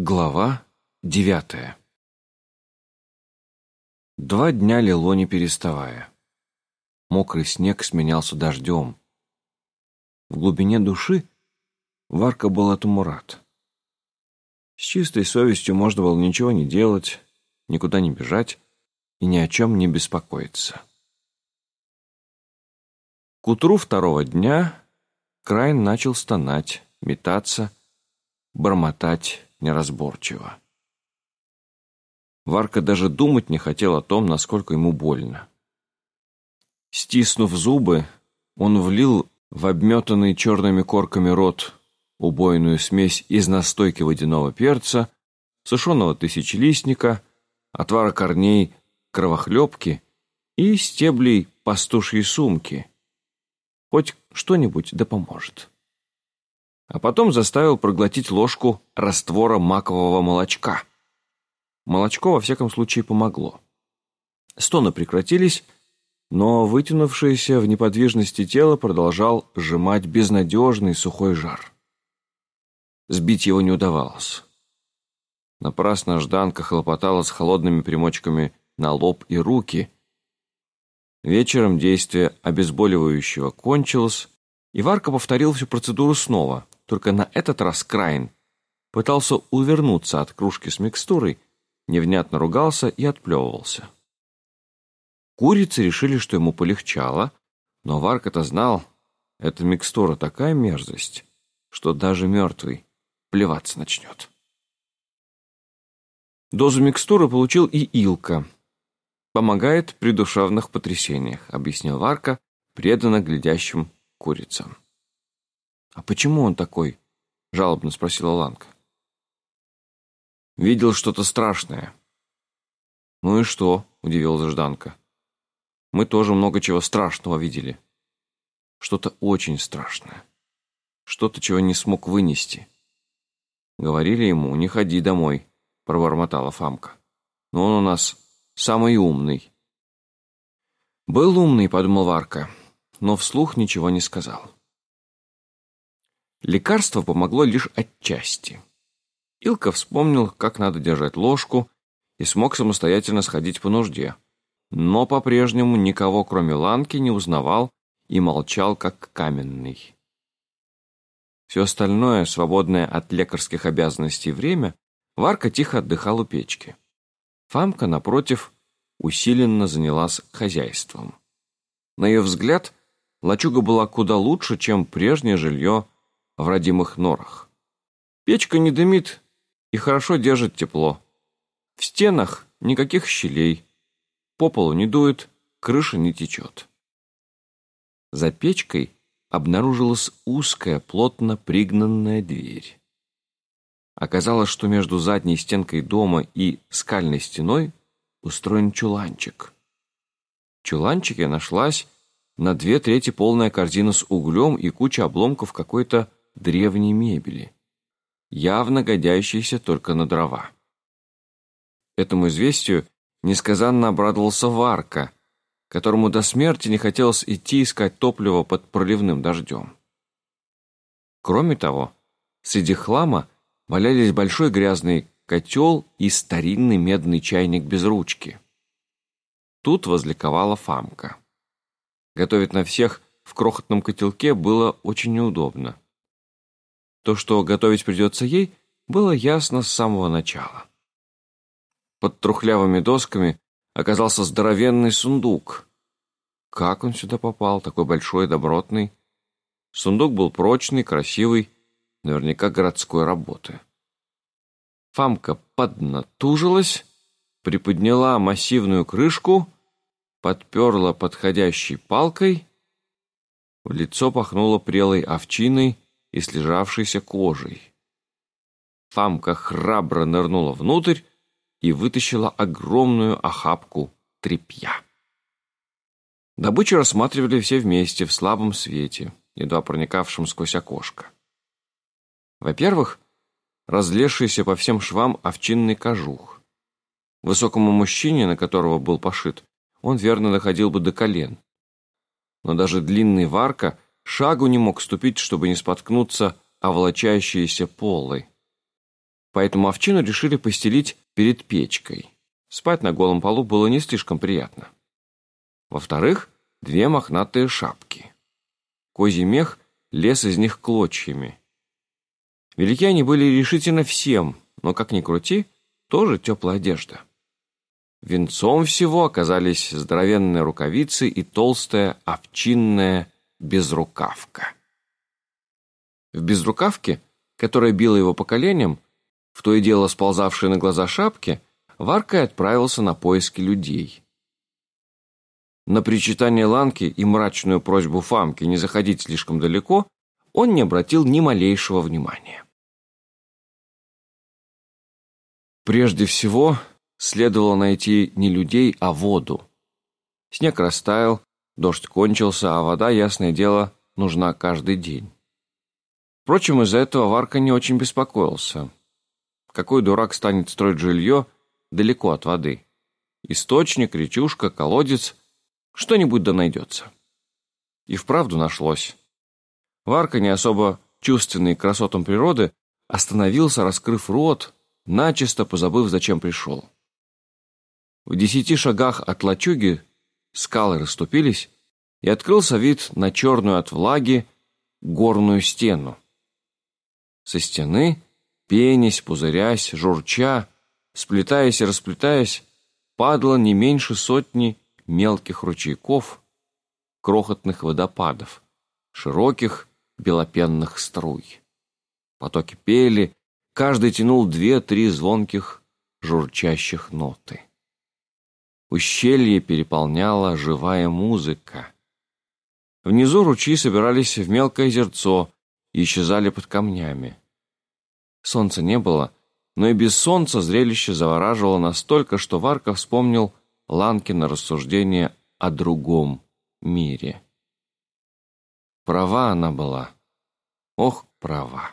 Глава девятая Два дня лило не переставая. Мокрый снег сменялся дождем. В глубине души Варка был этому рад. С чистой совестью можно было ничего не делать, никуда не бежать и ни о чем не беспокоиться. К утру второго дня Крайн начал стонать, метаться, бормотать неразборчиво. Варка даже думать не хотел о том, насколько ему больно. Стиснув зубы, он влил в обметанный черными корками рот убойную смесь из настойки водяного перца, сушеного тысячелистника, отвара корней кровохлебки и стеблей пастушьей сумки. Хоть что-нибудь да поможет а потом заставил проглотить ложку раствора макового молочка. Молочко, во всяком случае, помогло. Стоны прекратились, но вытянувшееся в неподвижности тело продолжал сжимать безнадежный сухой жар. Сбить его не удавалось. Напрасно Жданка хлопотала с холодными примочками на лоб и руки. Вечером действие обезболивающего кончилось, и Варка повторил всю процедуру снова, только на этот раз Крайн пытался увернуться от кружки с микстурой, невнятно ругался и отплевывался. Курицы решили, что ему полегчало, но Варка-то знал, эта микстура такая мерзость, что даже мертвый плеваться начнет. Дозу микстуры получил и Илка. Помогает при душевных потрясениях, объяснил Варка, преданно глядящим курицам. «А почему он такой?» — жалобно спросила Ланка. «Видел что-то страшное». «Ну и что?» — удивилась Жданка. «Мы тоже много чего страшного видели. Что-то очень страшное. Что-то, чего не смог вынести». «Говорили ему, не ходи домой», — пробормотала Фамка. «Но он у нас самый умный». «Был умный», — подумал Варка, но вслух ничего не сказал. Лекарство помогло лишь отчасти. Илка вспомнил, как надо держать ложку, и смог самостоятельно сходить по нужде. Но по-прежнему никого, кроме Ланки, не узнавал и молчал, как каменный. Все остальное, свободное от лекарских обязанностей время, Варка тихо отдыхал у печки. Фамка, напротив, усиленно занялась хозяйством. На ее взгляд, лачуга была куда лучше, чем прежнее жилье в родимых норах. Печка не дымит и хорошо держит тепло. В стенах никаких щелей, по полу не дует, крыша не течет. За печкой обнаружилась узкая, плотно пригнанная дверь. Оказалось, что между задней стенкой дома и скальной стеной устроен чуланчик. В чуланчике нашлась на две трети полная корзина с углем и куча обломков какой-то древней мебели, явно годящейся только на дрова. Этому известию несказанно обрадовался Варка, которому до смерти не хотелось идти искать топливо под проливным дождем. Кроме того, среди хлама валялись большой грязный котел и старинный медный чайник без ручки. Тут возликовала Фамка. Готовить на всех в крохотном котелке было очень неудобно. То, что готовить придется ей, было ясно с самого начала. Под трухлявыми досками оказался здоровенный сундук. Как он сюда попал, такой большой добротный? Сундук был прочный, красивый, наверняка городской работы. Фамка поднатужилась, приподняла массивную крышку, подперла подходящей палкой, в лицо пахнуло прелой овчиной и слежавшейся кожей. Фамка храбро нырнула внутрь и вытащила огромную охапку тряпья. Добычу рассматривали все вместе в слабом свете, едва проникавшем сквозь окошко. Во-первых, разлезшийся по всем швам овчинный кожух. Высокому мужчине, на которого был пошит, он верно доходил бы до колен. Но даже длинный варка Шагу не мог ступить, чтобы не споткнуться о волочающиеся полы. поэтому овчину решили постелить перед печкой. Спать на голом полу было не слишком приятно. Во-вторых, две мохнатые шапки. Козий мех лез из них клочьями. Велики они были решительно всем, но, как ни крути, тоже теплая одежда. Венцом всего оказались здоровенные рукавицы и толстая овчинная безрукавка. В безрукавке, которая била его по коленям, в то и дело сползавшей на глаза шапки, Варка отправился на поиски людей. На причитание Ланки и мрачную просьбу Фамки не заходить слишком далеко он не обратил ни малейшего внимания. Прежде всего, следовало найти не людей, а воду. Снег растаял, дождь кончился, а вода, ясное дело, нужна каждый день. Впрочем, из-за этого Варка не очень беспокоился. Какой дурак станет строить жилье далеко от воды? Источник, речушка, колодец – что-нибудь да найдется. И вправду нашлось. Варка, не особо чувственный к красотам природы, остановился, раскрыв рот, начисто позабыв, зачем пришел. В десяти шагах от лачуги скалы расступились, и открылся вид на черную от влаги горную стену. Со стены, пенясь, пузырясь, журча, сплетаясь и расплетаясь, падало не меньше сотни мелких ручейков, крохотных водопадов, широких белопенных струй. Потоки пели, Каждый тянул две-три звонких, журчащих ноты. Ущелье переполняла живая музыка. Внизу ручьи собирались в мелкое озерцо и исчезали под камнями. Солнца не было, но и без солнца зрелище завораживало настолько, что Варка вспомнил Ланкина рассуждение о другом мире. Права она была. Ох, права.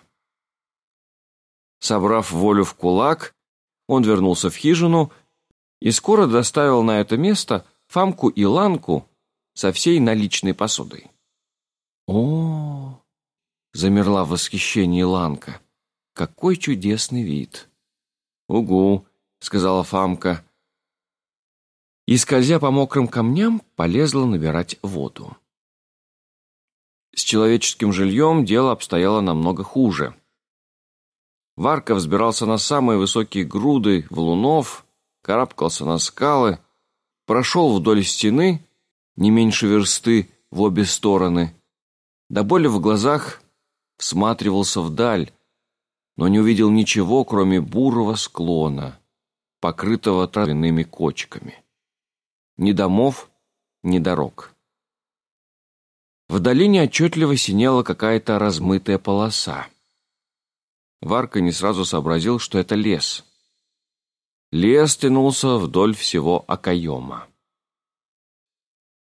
Собрав волю в кулак, он вернулся в хижину скоро доставил на это место Фамку и Ланку со всей наличной посудой. О, замерла в восхищении Ланка. Какой чудесный вид! Угу, сказала Фамка. И, скользя по мокрым камням, полезла набирать воду. С человеческим жильем дело обстояло намного хуже. Варка взбирался на самые высокие груды валунов, карабкался на скалы, прошел вдоль стены, не меньше версты в обе стороны, до боли в глазах всматривался вдаль, но не увидел ничего, кроме бурого склона, покрытого травяными кочками. Ни домов, ни дорог. В долине отчетливо синела какая-то размытая полоса. Варка не сразу сообразил, что это лес. Лес тянулся вдоль всего окоема.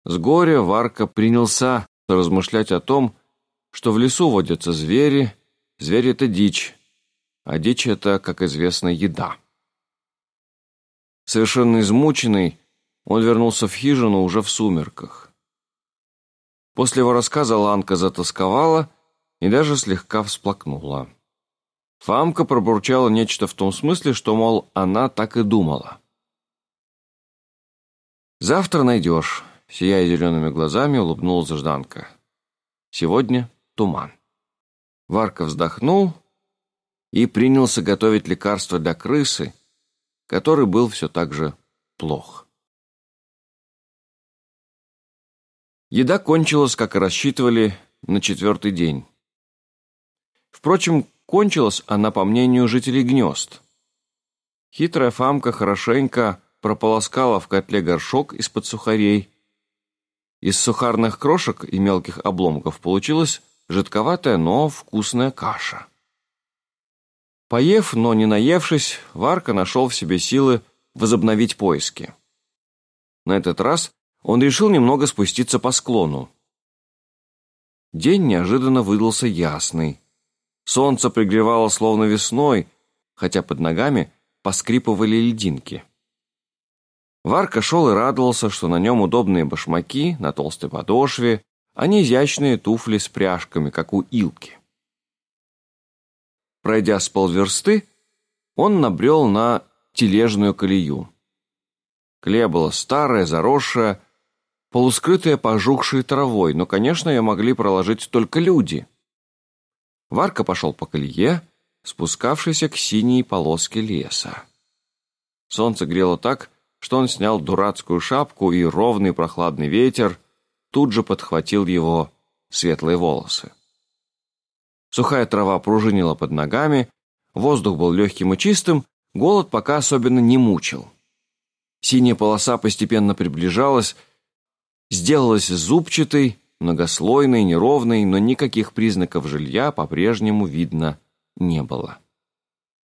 С горя Варка принялся размышлять о том, что в лесу водятся звери, звери — это дичь, а дичь — это, как известно, еда. Совершенно измученный, он вернулся в хижину уже в сумерках. После его рассказа Ланка затасковала и даже слегка всплакнула. Фамка пробурчала нечто в том смысле, что, мол, она так и думала. «Завтра найдешь», — сияя зелеными глазами, улыбнулась Жданка. «Сегодня туман». Варка вздохнул и принялся готовить лекарство для крысы, который был все так же плох. Еда кончилась, как и рассчитывали, на четвертый день. Впрочем, Кончилась она, по мнению жителей гнезд. Хитрая фамка хорошенько прополоскала в котле горшок из-под сухарей. Из сухарных крошек и мелких обломков получилась жидковатая, но вкусная каша. Поев, но не наевшись, Варка нашел в себе силы возобновить поиски. На этот раз он решил немного спуститься по склону. День неожиданно выдался ясный. Солнце пригревало словно весной, хотя под ногами поскрипывали льдинки. Варка шел и радовался, что на нем удобные башмаки на толстой подошве, а не изящные туфли с пряжками, как у Илки. Пройдя с полверсты, он набрел на тележную колею. Колея была старая, заросшая, полускрытая пожухшей травой, но, конечно, ее могли проложить только люди. Варка пошел по колее, спускавшейся к синей полоске леса. Солнце грело так, что он снял дурацкую шапку, и ровный прохладный ветер тут же подхватил его светлые волосы. Сухая трава пружинила под ногами, воздух был легким и чистым, голод пока особенно не мучил. Синяя полоса постепенно приближалась, сделалась зубчатой, многослойной, неровной, но никаких признаков жилья по-прежнему видно не было.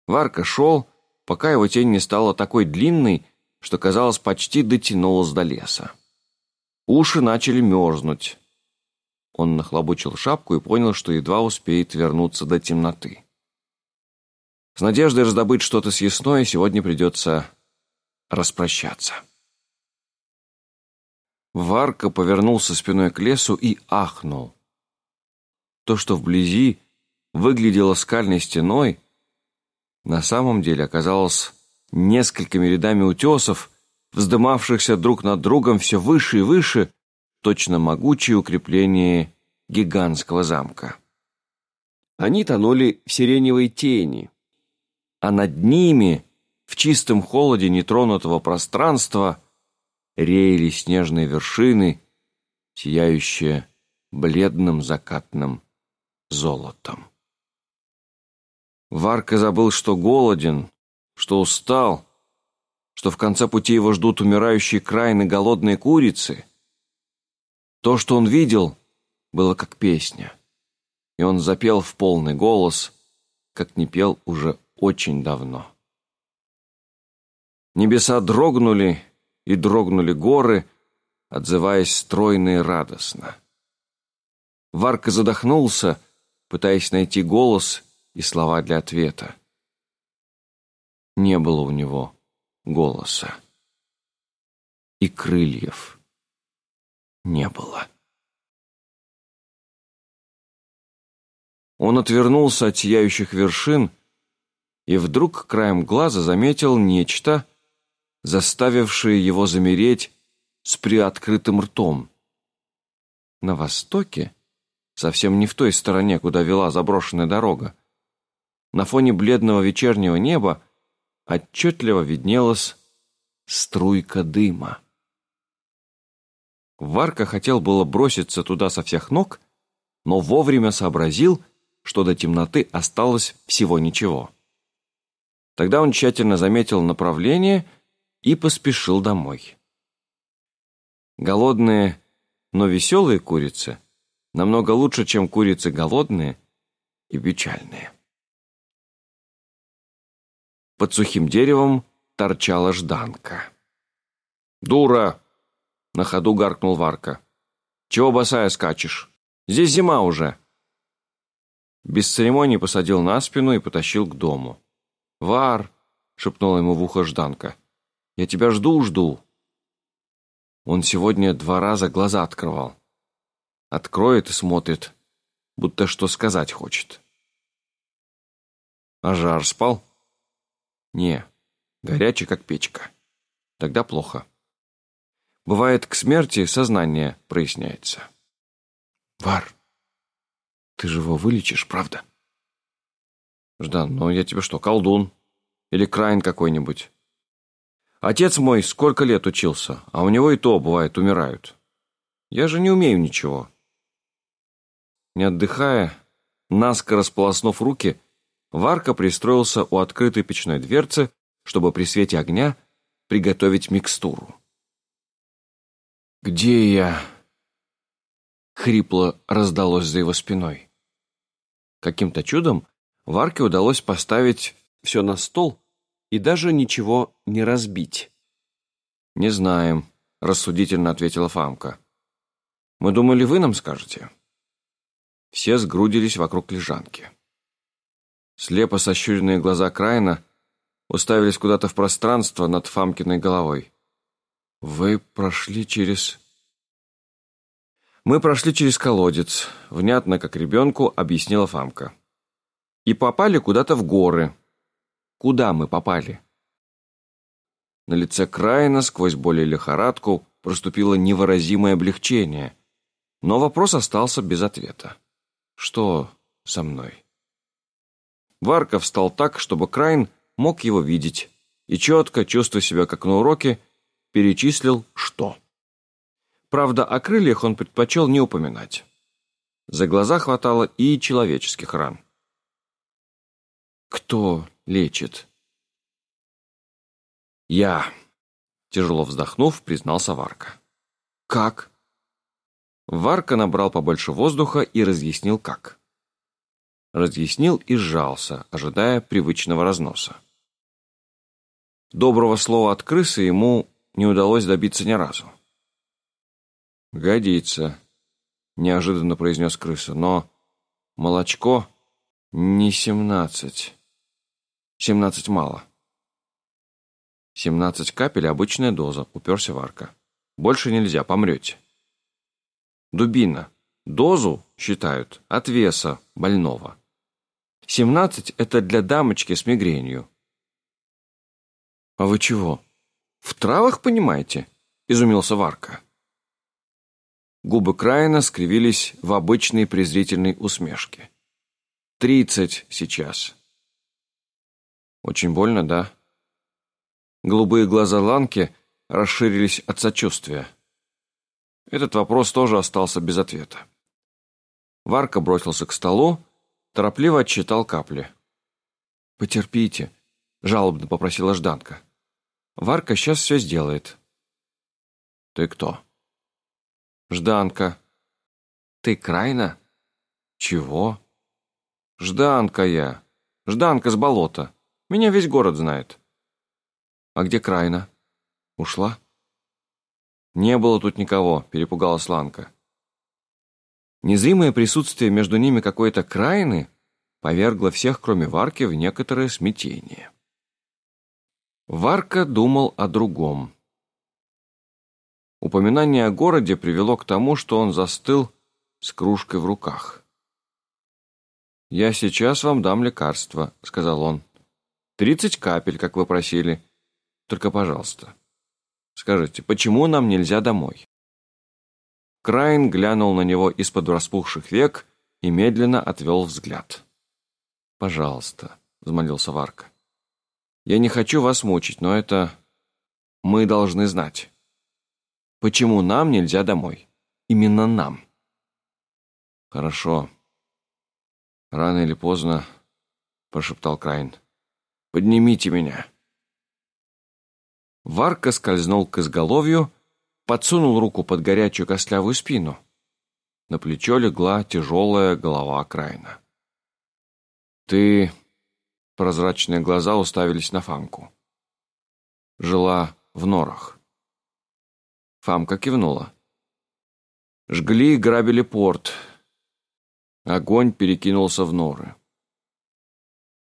Варка шел, пока его тень не стала такой длинной, что, казалось, почти дотянулась до леса. Уши начали мерзнуть. Он нахлобучил шапку и понял, что едва успеет вернуться до темноты. С надеждой раздобыть что-то съестное сегодня придется распрощаться. Варка повернулся спиной к лесу и ахнул. То, что вблизи выглядело скальной стеной, на самом деле оказалось несколькими рядами утесов, вздымавшихся друг над другом все выше и выше, точно могучие укрепления гигантского замка. Они тонули в сиреневой тени, а над ними, в чистом холоде нетронутого пространства, реяли снежные вершины, сияющие бледным закатным золотом. Варка забыл, что голоден, что устал, что в конце пути его ждут умирающие крайны голодные курицы. То, что он видел, было как песня, и он запел в полный голос, как не пел уже очень давно. Небеса дрогнули, и дрогнули горы, отзываясь стройно и радостно. Варка задохнулся, пытаясь найти голос и слова для ответа. Не было у него голоса. И крыльев не было. Он отвернулся от сияющих вершин и вдруг краем глаза заметил нечто, заставившее его замереть с приоткрытым ртом. На востоке, совсем не в той стороне, куда вела заброшенная дорога, на фоне бледного вечернего неба отчетливо виднелась струйка дыма. Варка хотел было броситься туда со всех ног, но вовремя сообразил, что до темноты осталось всего ничего. Тогда он тщательно заметил направление и поспешил домой. Голодные, но веселые курицы намного лучше, чем курицы голодные и печальные. Под сухим деревом торчала жданка. «Дура!» — на ходу гаркнул Варка. «Чего босая скачешь? Здесь зима уже!» Без церемоний посадил на спину и потащил к дому. «Вар!» — шепнула ему в ухо Жданка. «Я тебя жду-жду!» Он сегодня два раза глаза открывал. Откроет и смотрит, будто что сказать хочет. А жар спал? Не, горячий, как печка. Тогда плохо. Бывает, к смерти сознание проясняется. Вар, ты же его вылечишь, правда? Ждан, ну я тебе что, колдун? Или Крайн какой-нибудь? Отец мой сколько лет учился, а у него и то, бывает, умирают. Я же не умею ничего. Не отдыхая, наскоро сполоснув руки, Варка пристроился у открытой печной дверцы, чтобы при свете огня приготовить микстуру. «Где я?» — хрипло раздалось за его спиной. Каким-то чудом Варке удалось поставить все на стол и даже ничего не разбить. «Не знаем», — рассудительно ответила Фамка. «Мы думали, вы нам скажете». Все сгрудились вокруг лежанки. Слепо сощуренные глаза Крайна уставились куда-то в пространство над Фамкиной головой. «Вы прошли через...» «Мы прошли через колодец», — внятно, как ребенку, объяснила Фамка. «И попали куда-то в горы. Куда мы попали? На лице Краина сквозь боль и лихорадку проступило невыразимое облегчение, но вопрос остался без ответа. Что со мной? Варка встал так, чтобы Крайн мог его видеть, и четко, чувствуя себя как на уроке, перечислил «что». Правда, о крыльях он предпочел не упоминать. За глаза хватало и человеческих ран. «Кто лечит?» «Я», — тяжело вздохнув, признался Варка. «Как?» Варка набрал побольше воздуха и разъяснил, как. Разъяснил и сжался, ожидая привычного разноса. Доброго слова от крысы ему не удалось добиться ни разу. «Годится», — неожиданно произнес крыса, «но молочко не семнадцать. Семнадцать мало». «Семнадцать капель — обычная доза», — уперся Варка. «Больше нельзя, помрете». «Дубина. Дозу считают от веса больного. Семнадцать — это для дамочки с мигренью. «А вы чего? В травах, понимаете?» — изумился Варка. Губы Краина скривились в обычной презрительной усмешке. «Тридцать сейчас». «Очень больно, да?» Голубые глаза Ланки расширились от сочувствия. Этот вопрос тоже остался без ответа. Варка бросился к столу, торопливо отчитал капли. «Потерпите», жалобно попросила Жданка. Варка сейчас все сделает. Ты кто? Жданка. Ты Крайна? Чего? Жданка я. Жданка с болота. Меня весь город знает. А где Крайна? Ушла? Не было тут никого, перепугалась Ланка. Незримое присутствие между ними какой-то Крайны повергло всех, кроме Варки, в некоторое смятение. Варка думал о другом. Упоминание о городе привело к тому, что он застыл с кружкой в руках. «Я сейчас вам дам лекарство», — сказал он. «Тридцать капель, как вы просили. Только, пожалуйста, скажите, почему нам нельзя домой?» Крайн глянул на него из-под распухших век и медленно отвел взгляд. «Пожалуйста», — взмолился Варка. Я не хочу вас мучить, но это... Мы должны знать. Почему нам нельзя домой? Именно нам. Хорошо. Рано или поздно, прошептал Крайн. Поднимите меня. Варка скользнул к изголовью, подсунул руку под горячую костлявую спину. На плечо легла тяжелая голова Крайна. «Ты Прозрачные глаза уставились на Фамку. Жила в норах. Фамка кивнула. Жгли и грабили порт. Огонь перекинулся в норы.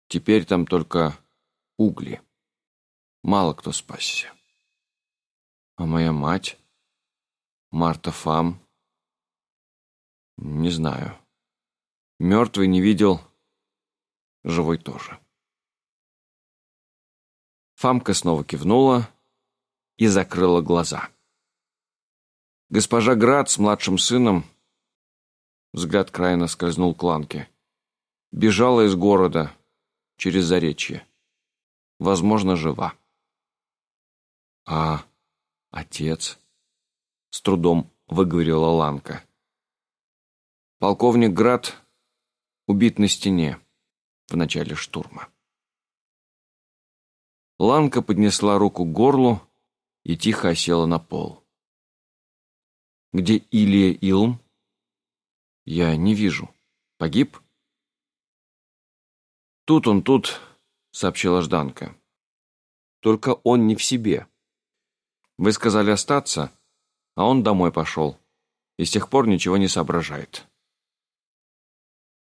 Теперь там только угли. Мало кто спасся. А моя мать? Марта Фам? Не знаю. Мертвый не видел, живой тоже. Фамка снова кивнула и закрыла глаза. Госпожа Град с младшим сыном, взгляд Крайна скользнул к Ланке, бежала из города через Заречье. Возможно, жива. А отец? С трудом выговорила Ланка. Полковник Град убит на стене в начале штурма. Ланка поднесла руку к горлу и тихо осела на пол. «Где Илья Илм?» «Я не вижу. Погиб?» «Тут он, тут», — сообщила Жданка. «Только он не в себе. Вы сказали остаться, а он домой пошел и с тех пор ничего не соображает.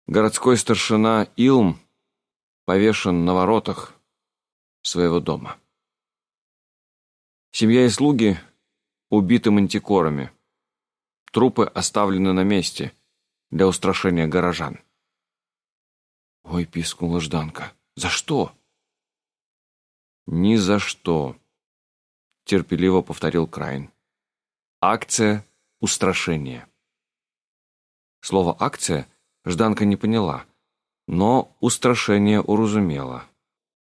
Городской старшина Илм повешен на воротах, своего дома. Семья и слуги убиты мантикорами. Трупы оставлены на месте для устрашения горожан. «Ой, пискнула Жданка. За что?» «Ни за что», — терпеливо повторил Крайн. «Акция устрашения». Слово «акция» Жданка не поняла, но устрашение уразумела.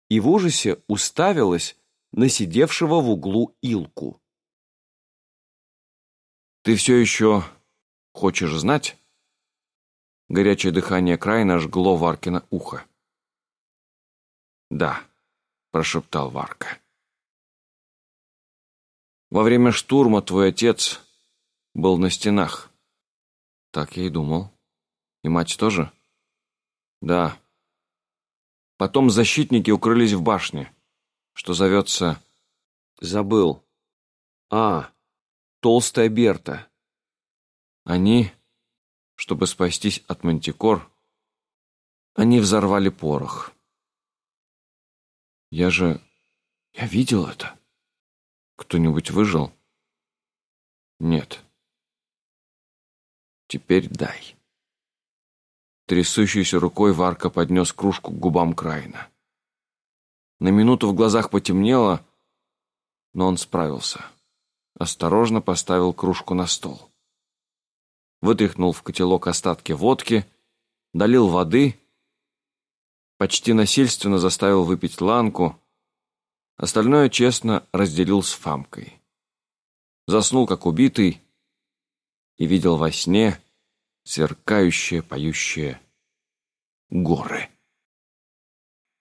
И в ужасе уставилась на сидевшего в углу Илку. «Ты все еще хочешь знать?» Горячее дыхание Крайна жгло Варкина ухо. «Да», — прошептал Варка. «Во время штурма твой отец был на стенах». «Так я и думал. И мать тоже?» «Да. Потом защитники укрылись в башне, что зовется...» «Забыл. А, толстая Берта. Они, чтобы спастись от мантикор, они взорвали порох». Я же... Я видел это. Кто-нибудь выжил? Нет. Теперь дай. Трясущейся рукой Варка поднес кружку к губам Крайна. На минуту в глазах потемнело, но он справился. Осторожно поставил кружку на стол. Вытряхнул в котелок остатки водки, долил воды почти насильственно заставил выпить ланку, остальное честно разделил с Фамкой. Заснул, как убитый, и видел во сне сверкающие, поющие горы.